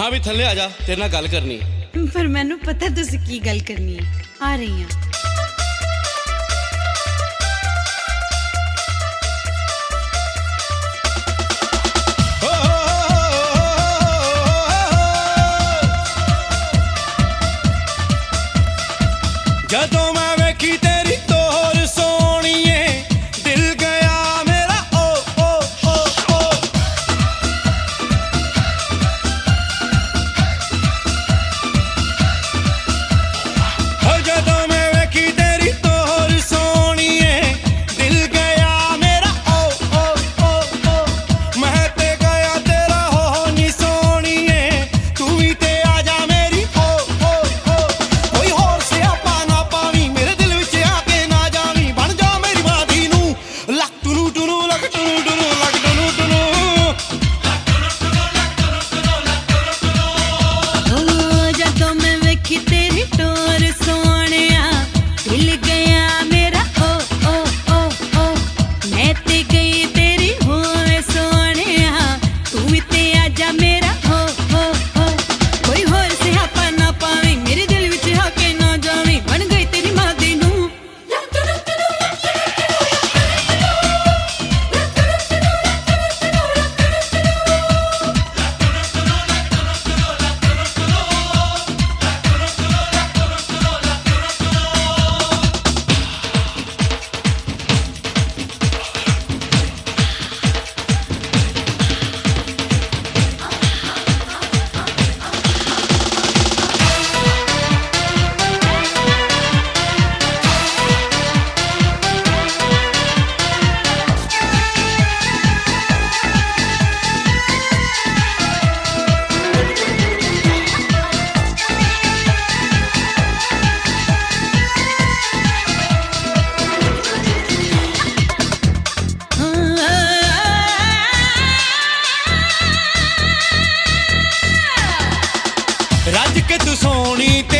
ਹਾਂ ਵੀ ਥੱਲੇ ਆ ਜਾ ਤੇਰੇ ਨਾਲ ਗੱਲ ਕਰਨੀ ਹੈ। ਪਰ ਮੈਨੂੰ ਪਤਾ ਤੁਸੀਂ ਕੀ ਗੱਲ ਕਰਨੀ ਹੈ। ਆ ਰਹੀ ਹਾਂ। ਜਦੋਂ ni te